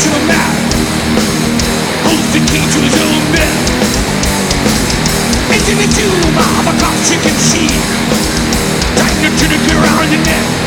to a Holds the key to his own bed Into the tomb of a cock chicken sheep Tighten to the ground and neck